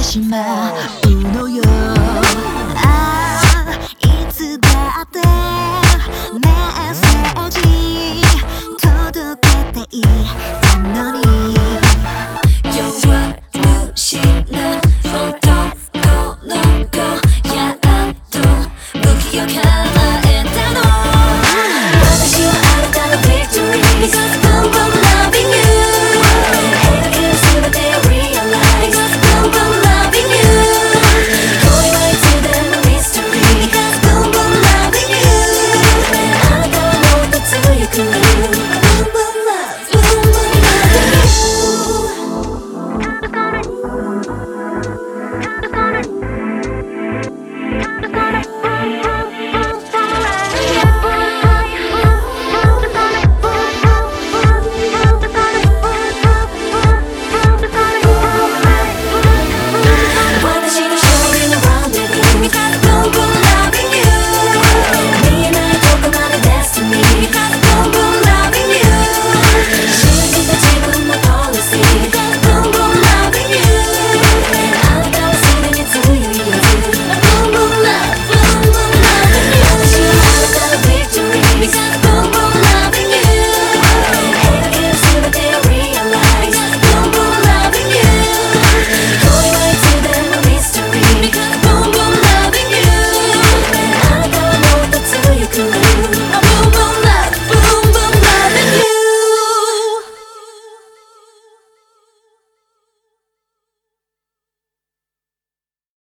てしまう。のよ。ああいつだってメッセージ届けていたのに。弱虫な男の子やっと不器用か